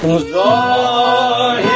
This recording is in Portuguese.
Os olhos.